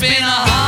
Been a hard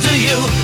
to you.